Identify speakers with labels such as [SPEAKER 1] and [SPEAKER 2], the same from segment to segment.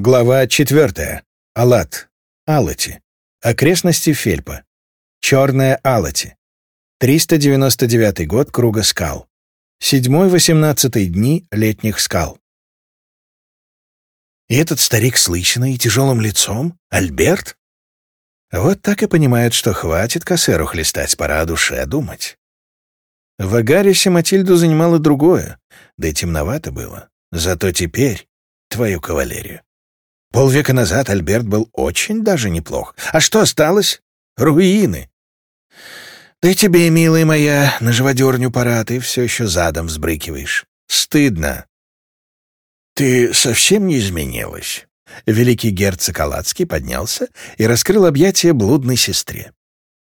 [SPEAKER 1] Глава 4. Алат. Алати. Окрестности Фельпа. Черная Алати. 399 год Круга скал. 7-18 дни летних скал. И этот старик с лысиной и тяжелым лицом? Альберт? Вот так и понимают, что хватит кассеру хлестать, пора о душе думать. В Агарисе Матильду занимало другое, да и темновато было. Зато теперь твою кавалерию. Полвека назад Альберт был очень даже неплох. А что осталось? Руины. Да и тебе, милая моя, на живодерню пора, ты все еще задом взбрыкиваешь. Стыдно. Ты совсем не изменилась. Великий герцог Алацкий поднялся и раскрыл объятия блудной сестре.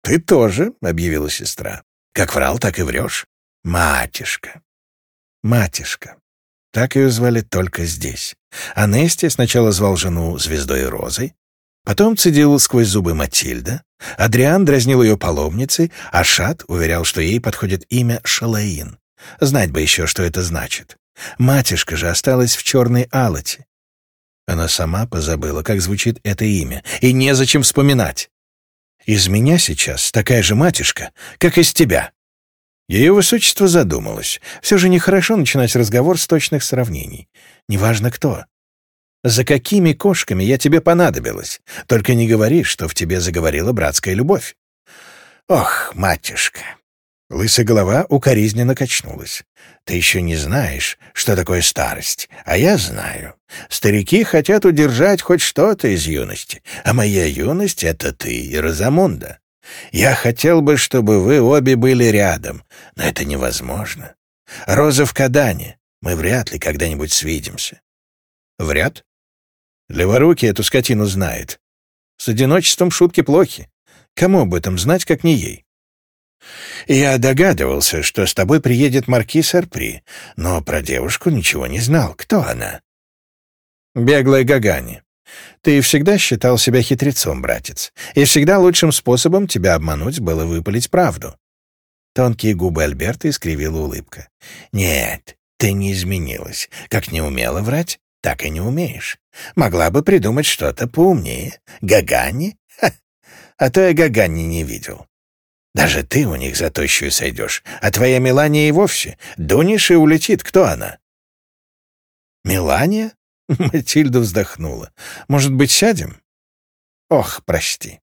[SPEAKER 1] «Ты тоже», — объявила сестра. «Как врал, так и врешь. Матишка, матишка, так ее звали только здесь. Анестия сначала звал жену Звездой и Розой, потом цедил сквозь зубы Матильда, Адриан дразнил ее паломницей, а Шат уверял, что ей подходит имя Шалаин. Знать бы еще, что это значит. Матишка же осталась в черной алоте. Она сама позабыла, как звучит это имя, и незачем вспоминать. «Из меня сейчас такая же матишка, как из тебя», ее высочество задумалось. Все же нехорошо начинать разговор с точных сравнений. Неважно кто. «За какими кошками я тебе понадобилась? Только не говори, что в тебе заговорила братская любовь». «Ох, матюшка!» Лысая голова укоризненно качнулась. «Ты еще не знаешь, что такое старость, а я знаю. Старики хотят удержать хоть что-то из юности, а моя юность — это ты, и Розамунда. Я хотел бы, чтобы вы обе были рядом, но это невозможно. Роза в Кадане. Мы вряд ли когда-нибудь свидимся. Вряд? Леворуки эту скотину знает. С одиночеством шутки плохи. Кому об этом знать, как не ей? Я догадывался, что с тобой приедет маркиз Арпри, но про девушку ничего не знал. Кто она? Беглая Гагани. Ты всегда считал себя хитрецом, братец, и всегда лучшим способом тебя обмануть было выпалить правду. Тонкие губы Альберта искривила улыбка. «Нет, ты не изменилась. Как не умела врать, так и не умеешь. Могла бы придумать что-то поумнее. Гагани? Ха. А то я Гагани не видел. Даже ты у них за тощую сойдешь, а твоя Мелания и вовсе. Дунешь и улетит. Кто она?» «Мелания?» Матильда вздохнула. «Может быть, сядем?» «Ох, прости.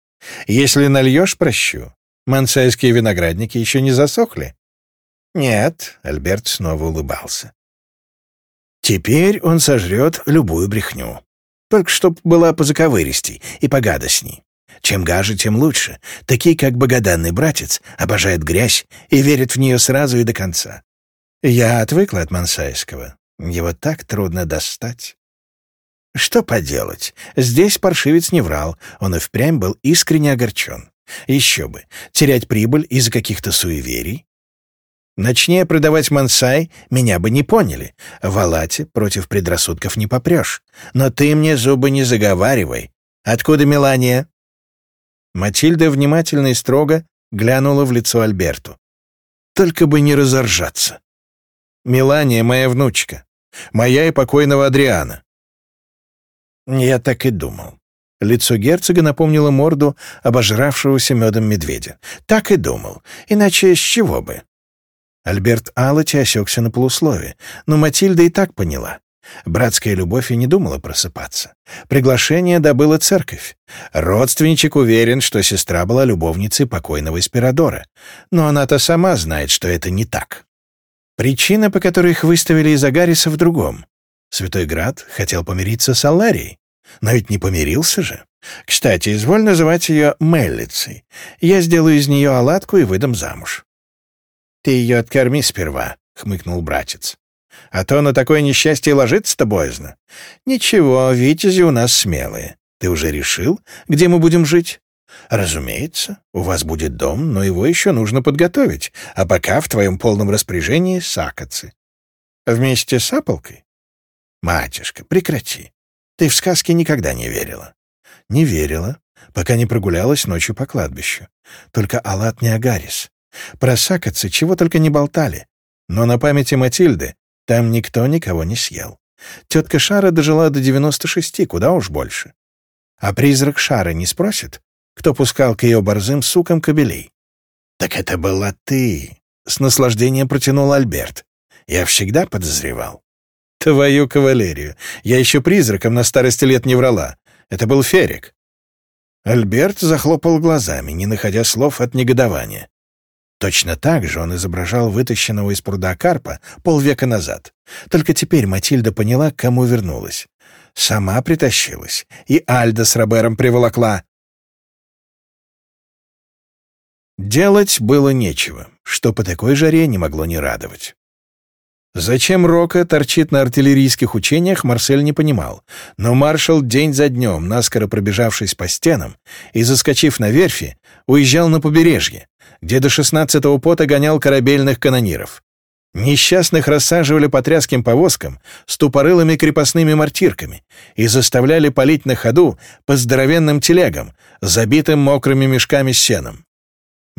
[SPEAKER 1] Если нальешь, прощу. Мансайские виноградники еще не засохли?» «Нет», — Альберт снова улыбался. «Теперь он сожрет любую брехню. Только чтоб была позаковыристей и погадостней. Чем гаже, тем лучше. Такие, как богоданный братец, обожает грязь и верит в нее сразу и до конца. Я отвыкла от Мансайского. Его так трудно достать. Что поделать? Здесь паршивец не врал, он и впрямь был искренне огорчен. Еще бы, терять прибыль из-за каких-то суеверий? Начни я продавать мансай, меня бы не поняли. В Алате против предрассудков не попрешь. Но ты мне зубы не заговаривай. Откуда Мелания?» Матильда внимательно и строго глянула в лицо Альберту. «Только бы не разоржаться. Мелания — моя внучка. Моя и покойного Адриана. Я так и думал. Лицо герцога напомнило морду обожравшегося медом медведя. Так и думал. Иначе с чего бы? Альберт Аллати осекся на полуслове, но Матильда и так поняла. Братская любовь и не думала просыпаться. Приглашение добыла церковь. Родственничек уверен, что сестра была любовницей покойного Эспирадора. Но она-то сама знает, что это не так. Причина, по которой их выставили из Агариса, в другом. Святой Град хотел помириться с Аларией, но ведь не помирился же. Кстати, изволь называть ее Меллицей. Я сделаю из нее оладку и выдам замуж. — Ты ее откорми сперва, — хмыкнул братец. — А то на такое несчастье ложится-то боязно. — Ничего, витязи у нас смелые. Ты уже решил, где мы будем жить? «Разумеется, у вас будет дом, но его еще нужно подготовить, а пока в твоем полном распоряжении сакоцы. Вместе с Аполкой. «Матюшка, прекрати. Ты в сказки никогда не верила». «Не верила, пока не прогулялась ночью по кладбищу. Только Алат не Агарис. Про сакоцы чего только не болтали. Но на памяти Матильды там никто никого не съел. Тетка Шара дожила до 96, куда уж больше. А призрак Шары не спросит, кто пускал к ее борзым сукам кобелей. «Так это была ты!» — с наслаждением протянул Альберт. «Я всегда подозревал». Твою кавалерию. Я еще призраком на старости лет не врала. Это был Ферик. Альберт захлопал глазами, не находя слов от негодования. Точно так же он изображал вытащенного из пруда карпа полвека назад. Только теперь Матильда поняла, к кому вернулась. Сама притащилась, и Альда с Робером приволокла. Делать было нечего, что по такой жаре не могло не радовать. Зачем Рока торчит на артиллерийских учениях, Марсель не понимал. Но маршал день за днем, наскоро пробежавшись по стенам и заскочив на верфи, уезжал на побережье, где до шестнадцатого пота гонял корабельных канониров. Несчастных рассаживали по тряским повозкам с тупорылыми крепостными мортирками и заставляли палить на ходу по здоровенным телегам, забитым мокрыми мешками с сеном.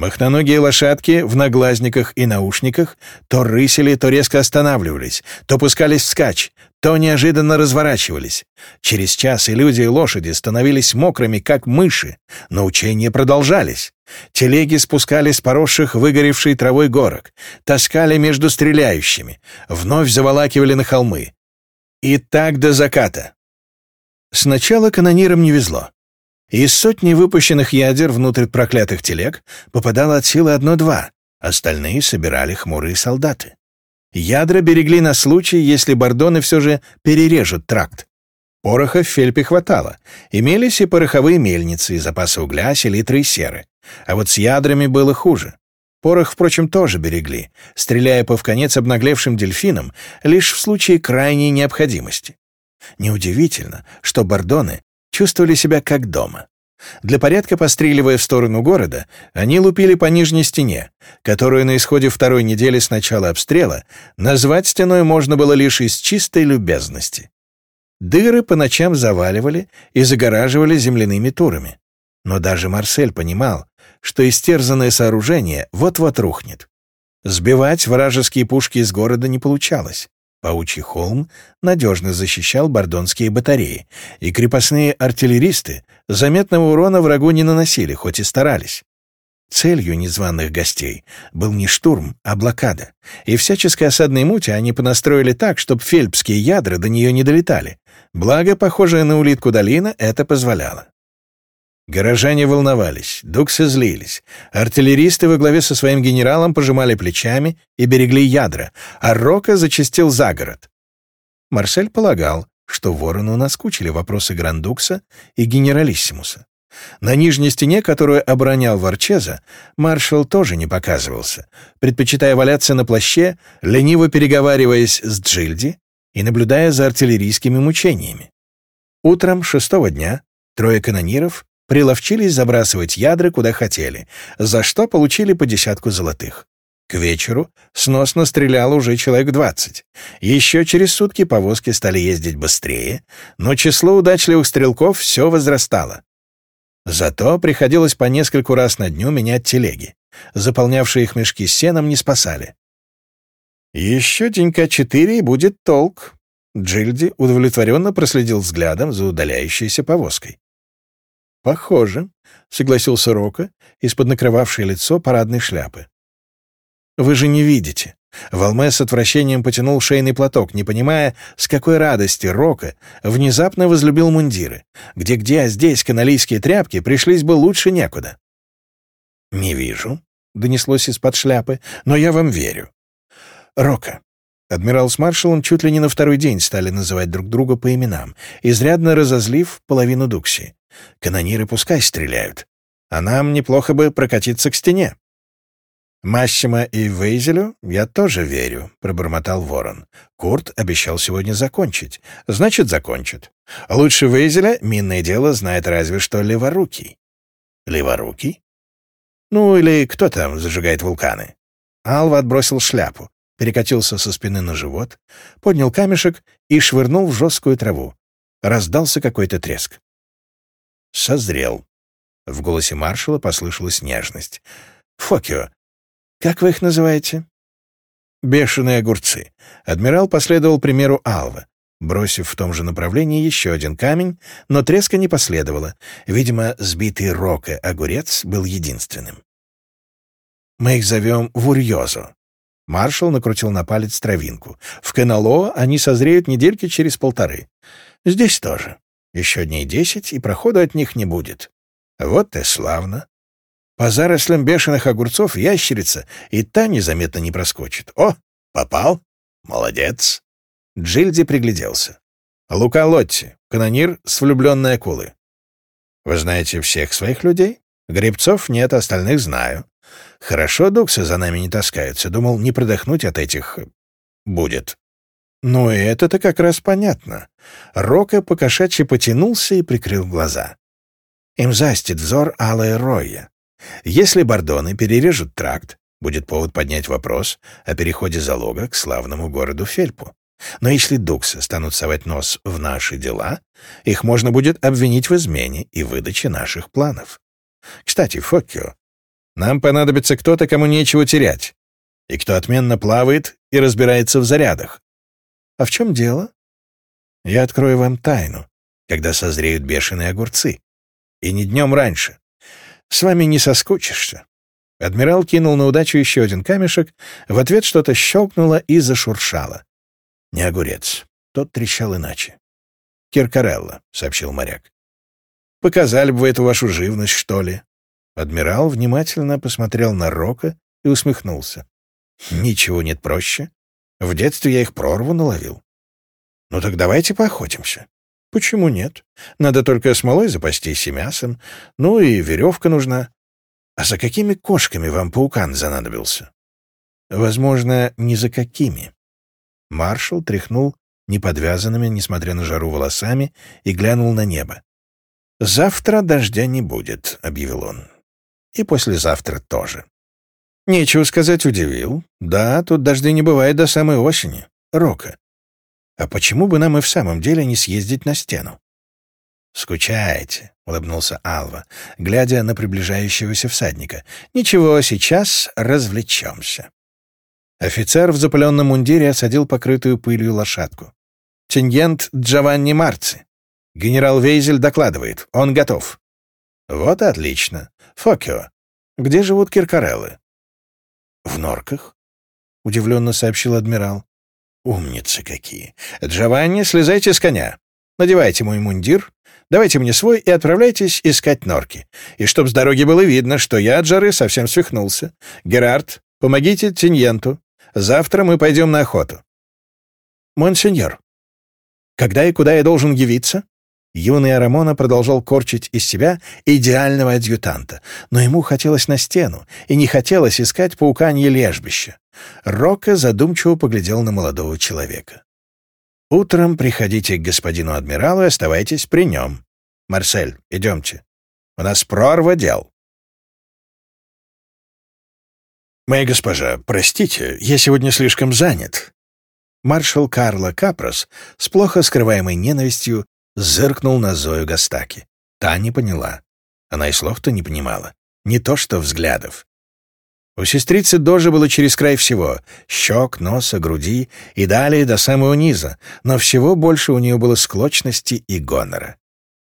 [SPEAKER 1] Махноногие лошадки в наглазниках и наушниках то рысили, то резко останавливались, то пускались вскачь, то неожиданно разворачивались. Через час и люди, и лошади становились мокрыми, как мыши, но учения продолжались. Телеги спускали с поросших выгоревшей травой горок, таскали между стреляющими, вновь заволакивали на холмы. И так до заката. Сначала канонирам не везло. Из сотни выпущенных ядер внутрь проклятых телег попадало от силы одно-два, остальные собирали хмурые солдаты. Ядра берегли на случай, если бордоны все же перережут тракт. Пороха в фельпе хватало. Имелись и пороховые мельницы, и запасы угля, селитры и серы. А вот с ядрами было хуже. Порох, впрочем, тоже берегли, стреляя по вконец обнаглевшим дельфинам лишь в случае крайней необходимости. Неудивительно, что бордоны чувствовали себя как дома. Для порядка постреливая в сторону города, они лупили по нижней стене, которую на исходе второй недели с начала обстрела назвать стеной можно было лишь из чистой любезности. Дыры по ночам заваливали и загораживали земляными турами. Но даже Марсель понимал, что истерзанное сооружение вот-вот рухнет. Сбивать вражеские пушки из города не получалось. Паучий холм надежно защищал бордонские батареи, и крепостные артиллеристы заметного урона врагу не наносили, хоть и старались. Целью незваных гостей был не штурм, а блокада, и всяческой осадной мути они понастроили так, чтобы фельпские ядра до нее не долетали, благо, похожая на улитку долина, это позволяла. Горожане волновались, дуксы злились, артиллеристы во главе со своим генералом пожимали плечами и берегли ядра, а Рока зачастил за город. Марсель полагал, что ворону наскучили вопросы Грандукса и генералиссимуса. На нижней стене, которую оборонял Варчеза, маршал тоже не показывался, предпочитая валяться на плаще, лениво переговариваясь с Джильди и наблюдая за артиллерийскими мучениями. Утром шестого дня трое канониров приловчились забрасывать ядра куда хотели, за что получили по десятку золотых. К вечеру сносно стрелял уже человек 20. Еще через сутки повозки стали ездить быстрее, но число удачливых стрелков все возрастало. Зато приходилось по нескольку раз на дню менять телеги. Заполнявшие их мешки сеном не спасали. «Еще денька четыре и будет толк», — Джильди удовлетворенно проследил взглядом за удаляющейся повозкой. «Похоже», — согласился Рока из-под накрывавшей лицо парадной шляпы. «Вы же не видите». Волме с отвращением потянул шейный платок, не понимая, с какой радости Рока внезапно возлюбил мундиры. Где-где, а здесь каналийские тряпки пришлись бы лучше некуда. «Не вижу», — донеслось из-под шляпы, — «но я вам верю». «Рока». Адмирал с маршалом чуть ли не на второй день стали называть друг друга по именам, изрядно разозлив половину Дукси. Канониры пускай стреляют. А нам неплохо бы прокатиться к стене. «Массимо и Вейзелю я тоже верю», — пробормотал Ворон. «Курт обещал сегодня закончить. Значит, закончит. Лучше Вейзеля минное дело знает разве что Леворукий». «Леворукий?» «Ну, или кто там зажигает вулканы?» Алва отбросил шляпу, перекатился со спины на живот, поднял камешек и швырнул в жесткую траву. Раздался какой-то треск созрел». В голосе маршала послышалась нежность. «Фокио, как вы их называете?» «Бешеные огурцы». Адмирал последовал примеру Алва, бросив в том же направлении еще один камень, но треска не последовало. Видимо, сбитый рока огурец был единственным. «Мы их зовем вурьозо». Маршал накрутил на палец травинку. «В Каналоо они созреют недельки через полторы. Здесь тоже». Еще дней десять, и прохода от них не будет. Вот и славно. По зарослям бешеных огурцов ящерица и та незаметно не проскочит. О, попал! Молодец!» Джильди пригляделся. «Лука Лотти, канонир с влюбленной акулы. Вы знаете всех своих людей? Гребцов нет, остальных знаю. Хорошо, дуксы за нами не таскаются. Думал, не продохнуть от этих... будет. Но это-то как раз понятно. Рока покошачьи потянулся и прикрыл глаза. Им застит взор алая роя. Если бордоны перережут тракт, будет повод поднять вопрос о переходе залога к славному городу Фельпу. Но если дуксы станут совать нос в наши дела, их можно будет обвинить в измене и выдаче наших планов. Кстати, Фоккио, нам понадобится кто-то, кому нечего терять, и кто отменно плавает и разбирается в зарядах. А в чем дело? Я открою вам тайну, когда созреют бешеные огурцы. И не днем раньше. С вами не соскучишься. Адмирал кинул на удачу еще один камешек, в ответ что-то щелкнуло и зашуршало. Не огурец. Тот трещал иначе. «Киркарелла», — сообщил моряк. «Показали бы вы эту вашу живность, что ли?» Адмирал внимательно посмотрел на Рока и усмехнулся. «Ничего нет проще, в детстве я их прорву наловил. Ну так давайте поохотимся. Почему нет? Надо только смолой запастись и мясом. Ну и веревка нужна. А за какими кошками вам паукан занадобился? Возможно, не за какими. Маршал тряхнул неподвязанными, несмотря на жару, волосами и глянул на небо. «Завтра дождя не будет», — объявил он. «И послезавтра тоже. Нечего сказать, удивил. Да, тут дождей не бывает до самой осени. Рока. А почему бы нам и в самом деле не съездить на стену? «Скучаете», — улыбнулся Алва, глядя на приближающегося всадника. «Ничего, сейчас развлечемся». Офицер в запыленном мундире осадил покрытую пылью лошадку. «Тингент Джованни Марци. Генерал Вейзель докладывает. Он готов». «Вот отлично. Фокио. Где живут Киркареллы?» «В норках?» — удивленно сообщил адмирал. «Умницы какие! Джованни, слезайте с коня! Надевайте мой мундир, давайте мне свой и отправляйтесь искать норки. И чтоб с дороги было видно, что я от жары совсем свихнулся. Герард, помогите Тиньенту. Завтра мы пойдем на охоту». «Монсеньор, когда и куда я должен явиться?» Юный Арамона продолжал корчить из себя идеального адъютанта, но ему хотелось на стену, и не хотелось искать пауканье лежбище. Рока задумчиво поглядел на молодого человека. «Утром приходите к господину адмиралу и оставайтесь при нем. Марсель, идемте. У нас прорва дел». «Моя госпожа, простите, я сегодня слишком занят», маршал Карло Капрос с плохо скрываемой ненавистью зыркнул на Зою Гастаки. Та не поняла. Она и слов-то не понимала. Не то что взглядов. У сестрицы дожи было через край всего — щек, носа, груди и далее до самого низа, но всего больше у нее было склочности и гонора.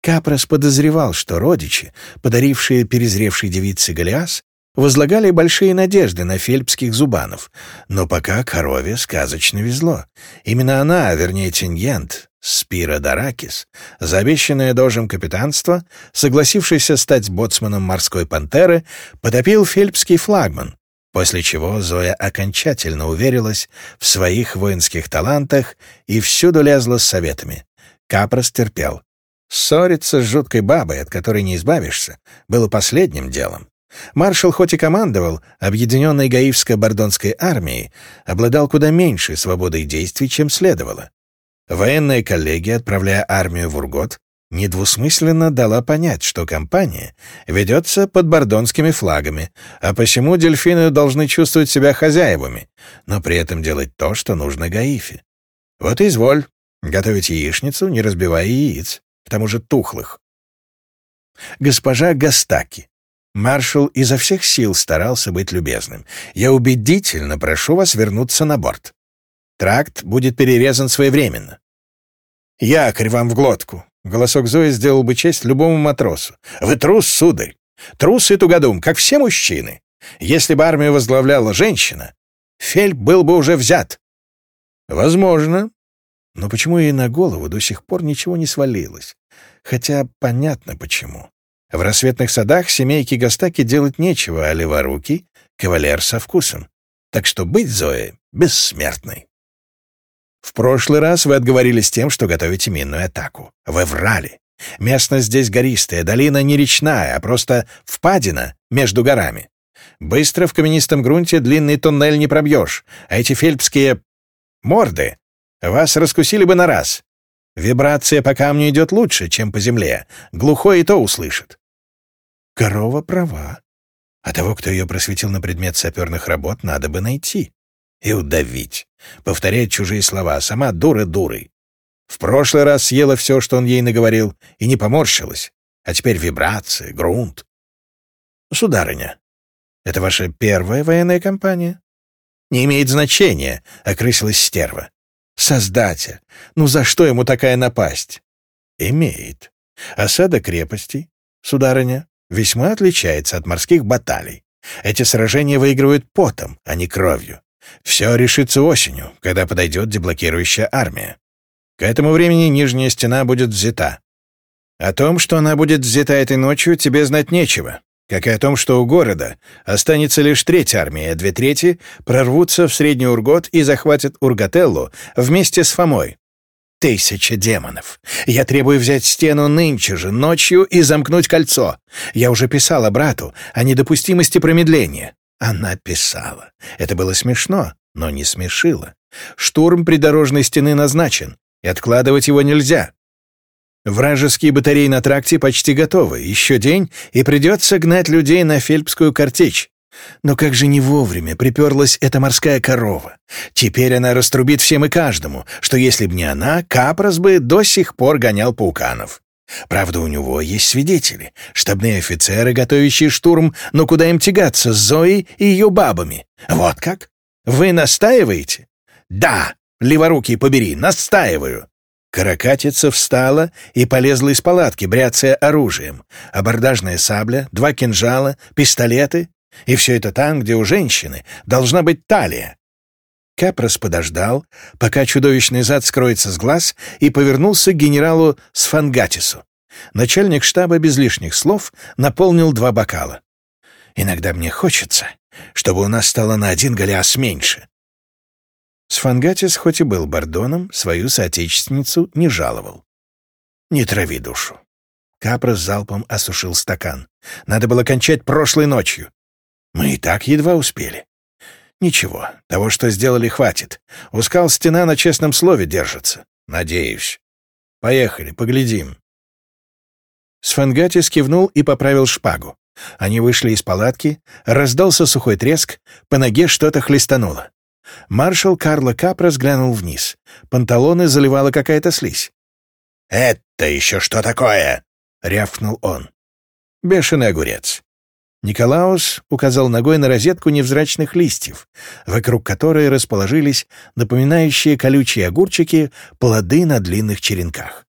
[SPEAKER 1] Капрос подозревал, что родичи, подарившие перезревшей девице Голиас, возлагали большие надежды на фельпских зубанов, но пока корове сказочно везло. Именно она, вернее, Тиньент, Спира Даракис, завещанное дожем капитанство, согласившийся стать боцманом морской пантеры, потопил фельпский флагман, после чего Зоя окончательно уверилась в своих воинских талантах и всюду лезла с советами. Капрос терпел. Ссориться с жуткой бабой, от которой не избавишься, было последним делом. Маршал хоть и командовал объединенной гаивско-бордонской армией, обладал куда меньшей свободой действий, чем следовало. Военная коллегия, отправляя армию в Ургот, недвусмысленно дала понять, что кампания ведется под бордонскими флагами, а посему дельфины должны чувствовать себя хозяевами, но при этом делать то, что нужно Гаифе. Вот изволь, готовить яичницу, не разбивая яиц, к тому же тухлых. Госпожа Гастаки. Маршал изо всех сил старался быть любезным. «Я убедительно прошу вас вернуться на борт. Тракт будет перерезан своевременно. «Якорь вам в глотку!» — голосок Зои сделал бы честь любому матросу. «Вы трус, сударь! Трус и тугодум, как все мужчины! Если бы армию возглавляла женщина, Фельд был бы уже взят!» «Возможно. Но почему ей на голову до сих пор ничего не свалилось? Хотя понятно почему. В рассветных садах семейки Гастаки делать нечего, а леворукий — кавалер со вкусом. Так что быть Зоей бессмертной!» В прошлый раз вы отговорились тем, что готовите минную атаку. Вы врали. Местность здесь гористая, долина не речная, а просто впадина между горами. Быстро в каменистом грунте длинный туннель не пробьешь, а эти фельдские морды вас раскусили бы на раз. Вибрация по камню идет лучше, чем по земле. Глухой и то услышит. Корова права. А того, кто ее просветил на предмет саперных работ, надо бы найти и удавить. Повторять чужие слова, а сама дура дурой. В прошлый раз съела все, что он ей наговорил, и не поморщилась. А теперь вибрации, грунт. «Сударыня, это ваша первая военная кампания? «Не имеет значения», — окрысилась стерва. «Создатель! Ну за что ему такая напасть?» «Имеет. Осада крепостей, сударыня, весьма отличается от морских баталий. Эти сражения выигрывают потом, а не кровью. Все решится осенью, когда подойдет деблокирующая армия. К этому времени нижняя стена будет взята. О том, что она будет взята этой ночью, тебе знать нечего, как и о том, что у города останется лишь треть армии, а две трети прорвутся в Средний Ургот и захватят Ургателлу вместе с Фомой. Тысяча демонов. Я требую взять стену нынче же, ночью, и замкнуть кольцо. Я уже писала брату о недопустимости промедления. Она писала. Это было смешно, но не смешило. Штурм придорожной стены назначен, и откладывать его нельзя. Вражеские батареи на тракте почти готовы, еще день, и придется гнать людей на фельпскую картечь. Но как же не вовремя приперлась эта морская корова. Теперь она раструбит всем и каждому, что если б не она, Капрас бы до сих пор гонял пауканов. Правда, у него есть свидетели, штабные офицеры, готовящие штурм, но куда им тягаться с Зоей и ее бабами? Вот как? Вы настаиваете? Да, леворукий побери, настаиваю. Каракатица встала и полезла из палатки, бряцая оружием. Абордажная сабля, два кинжала, пистолеты. И все это там, где у женщины должна быть талия. Капрос подождал, пока чудовищный зад скроется с глаз, и повернулся к генералу Сфангатису. Начальник штаба без лишних слов наполнил два бокала. «Иногда мне хочется, чтобы у нас стало на один голиас меньше». Сфангатис, хоть и был бордоном, свою соотечественницу не жаловал. «Не трави душу». Капрос залпом осушил стакан. «Надо было кончать прошлой ночью. Мы и так едва успели». Ничего, того, что сделали, хватит. У скал стена на честном слове держится. Надеюсь. Поехали, поглядим. Сфангатис кивнул и поправил шпагу. Они вышли из палатки, раздался сухой треск, по ноге что-то хлестануло. Маршал Карло Капра взглянул вниз. Панталоны заливала какая-то слизь. «Это еще что такое?» — рявкнул он. «Бешеный огурец. Николаус указал ногой на розетку невзрачных листьев, вокруг которой расположились напоминающие колючие огурчики плоды на длинных черенках.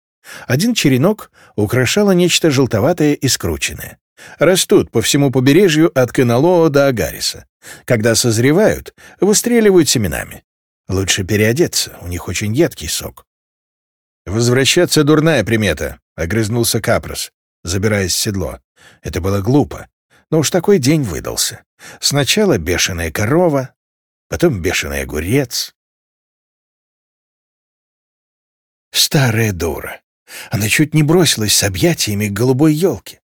[SPEAKER 1] Один черенок украшало нечто желтоватое и скрученное. Растут по всему побережью от Каналоо до Агариса. Когда созревают, выстреливают семенами. Лучше переодеться, у них очень едкий сок. «Возвращаться дурная примета», — огрызнулся Капрос, забираясь в седло. Это было глупо. Но уж такой день выдался. Сначала бешеная корова, потом бешеный огурец. Старая дура. Она чуть не бросилась с объятиями к голубой елке.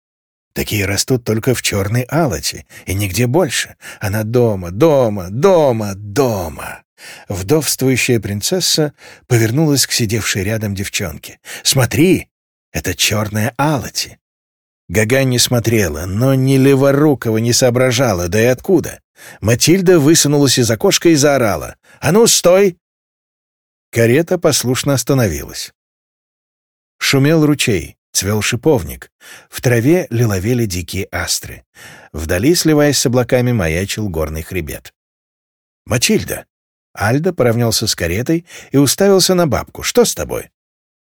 [SPEAKER 1] Такие растут только в черной алоте, и нигде больше. Она дома, дома, дома, дома. Вдовствующая принцесса повернулась к сидевшей рядом девчонке. «Смотри, это черная алати. Гага не смотрела, но ни леворукого не соображала, да и откуда. Матильда высунулась из окошка и заорала. «А ну, стой!» Карета послушно остановилась. Шумел ручей, цвел шиповник. В траве лиловели дикие астры. Вдали, сливаясь с облаками, маячил горный хребет. «Матильда!» Альда поравнялся с каретой и уставился на бабку. «Что с тобой?»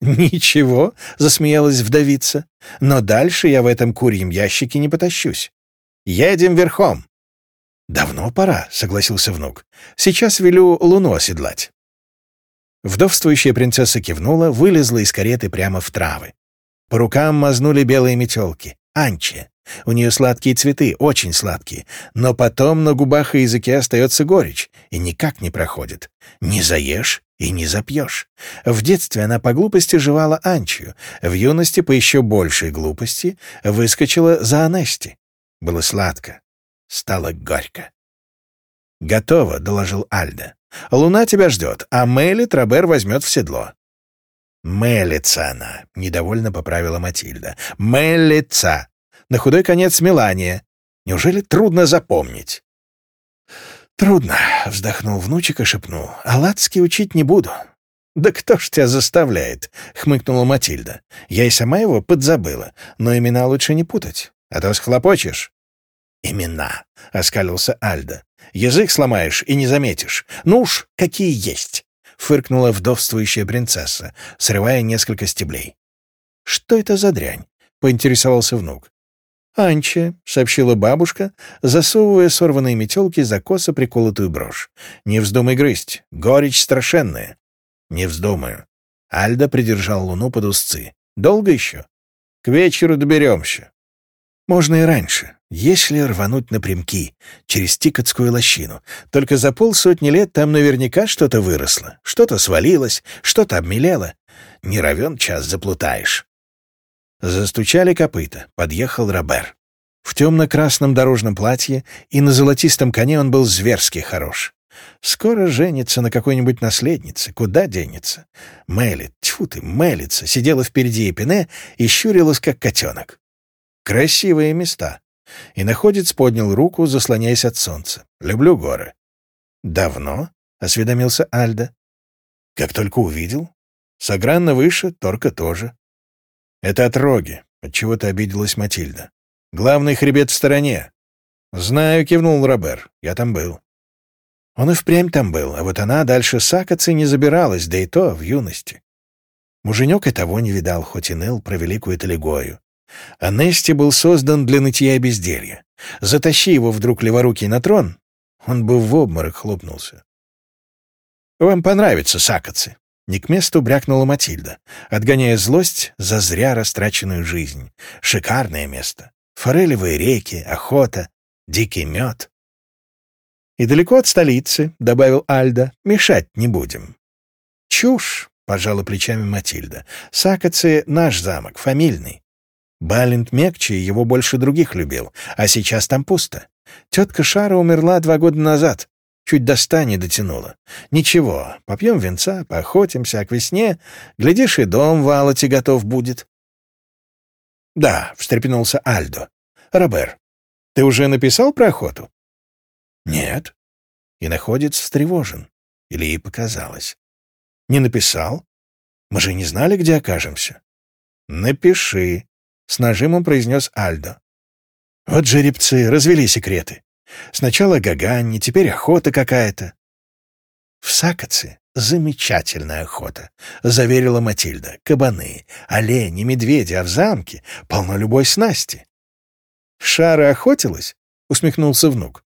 [SPEAKER 1] «Ничего», — засмеялась вдовица, — «но дальше я в этом курьем ящике не потащусь. Едем верхом». «Давно пора», — согласился внук. «Сейчас велю луну оседлать». Вдовствующая принцесса кивнула, вылезла из кареты прямо в травы. По рукам мазнули белые метелки. Анче. У нее сладкие цветы, очень сладкие. Но потом на губах и языке остается горечь, и никак не проходит. Не заешь и не запьешь. В детстве она по глупости жевала Анчию, в юности по еще большей глупости выскочила за Анести. Было сладко, стало горько. «Готово», — доложил Альда. «Луна тебя ждет, а Мелли Трабер возьмет в седло». «Мелится она», — недовольно поправила Матильда. «Мелится. На худой конец Мелания. Неужели трудно запомнить?» «Трудно», — вздохнул внучек и шепнул. «Аладский учить не буду». «Да кто ж тебя заставляет?» — хмыкнула Матильда. «Я и сама его подзабыла, но имена лучше не путать, а то схлопочешь». «Имена», — оскалился Альда. «Язык сломаешь и не заметишь. Ну уж, какие есть!» — фыркнула вдовствующая принцесса, срывая несколько стеблей. «Что это за дрянь?» — поинтересовался внук. Анче, — сообщила бабушка, засовывая сорванные метелки за косо приколотую брошь. «Не вздумай грызть. Горечь страшенная». «Не вздумаю». Альда придержал луну под узцы. «Долго еще?» «К вечеру доберемся». «Можно и раньше, если рвануть напрямки, через Тикотскую лощину. Только за полсотни лет там наверняка что-то выросло, что-то свалилось, что-то обмелело. Не равен час заплутаешь». Застучали копыта. Подъехал Робер. В темно-красном дорожном платье и на золотистом коне он был зверски хорош. Скоро женится на какой-нибудь наследнице. Куда денется? Мелит, тьфу ты, мелится, сидела впереди Эпине и щурилась, как котенок. Красивые места. И находец поднял руку, заслоняясь от солнца. Люблю горы. Давно? — осведомился Альда. Как только увидел. Согранно выше, Торка тоже. «Это от Роги», — отчего-то обиделась Матильда. «Главный хребет в стороне». «Знаю», — кивнул Робер. «Я там был». Он и впрямь там был, а вот она дальше сакоцы не забиралась, да и то в юности. Муженек и того не видал, хоть и ныл про великую Талигою. А Нести был создан для нытья и безделья. Затащи его вдруг леворукий на трон, он бы в обморок хлопнулся. «Вам понравится сакоцы», не к месту брякнула Матильда, отгоняя злость за зря растраченную жизнь. Шикарное место. Форелевые реки, охота, дикий мед. «И далеко от столицы», — добавил Альда, — «мешать не будем». «Чушь», — пожала плечами Матильда. «Сакоцы — наш замок, фамильный. Балент мягче его больше других любил, а сейчас там пусто. Тетка Шара умерла два года назад, Чуть до ста не дотянула. Ничего, попьем венца, поохотимся, а к весне, глядишь, и дом в Алоте готов будет. — Да, — встрепенулся Альдо. — Робер, ты уже написал про охоту? — Нет. И находится встревожен. Или ей показалось. — Не написал? Мы же не знали, где окажемся. — Напиши, — с нажимом произнес Альдо. — Вот жеребцы, развели секреты. Сначала гаганье, теперь охота какая-то. В Сакоце замечательная охота, заверила Матильда. Кабаны, олени, медведи, а в замке полно любой снасти. Шара охотилась? усмехнулся внук.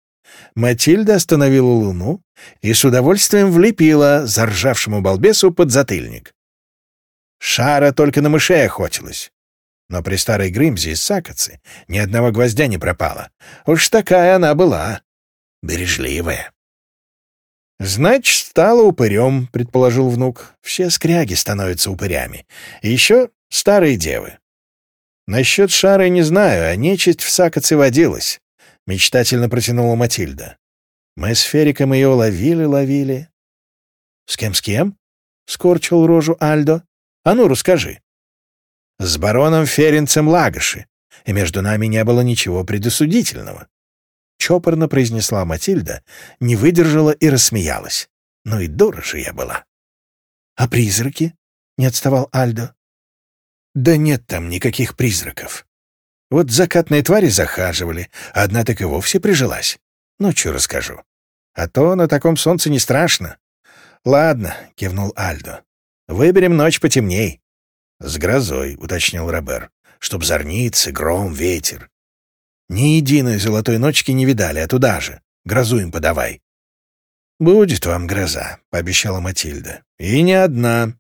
[SPEAKER 1] Матильда остановила луну и с удовольствием влепила заржавшему балбесу под затыльник. Шара только на мышей охотилась. Но при старой Грымзе из сакоцы ни одного гвоздя не пропало. Уж такая она была. Бережливая. «Значит, стала упырем», — предположил внук. «Все скряги становятся упырями. И еще старые девы». «Насчет шары не знаю, а нечисть в сакоце водилась», — мечтательно протянула Матильда. «Мы с Фериком ее ловили-ловили». «С кем-с кем?» — скорчил рожу Альдо. «А ну, расскажи» с бароном Ференцем Лагоши, и между нами не было ничего предосудительного. Чопорно произнесла Матильда, не выдержала и рассмеялась. Ну и дура же я была. «А призраки?» — не отставал Альдо. «Да нет там никаких призраков. Вот закатные твари захаживали, одна так и вовсе прижилась. Ночью расскажу. А то на таком солнце не страшно». «Ладно», — кивнул Альдо. «Выберем ночь потемней». «С грозой», — уточнил Робер, — «чтоб зорницы, гром, ветер». «Ни единой золотой ночки не видали, а туда же. Грозу им подавай». «Будет вам гроза», — пообещала Матильда. «И не одна.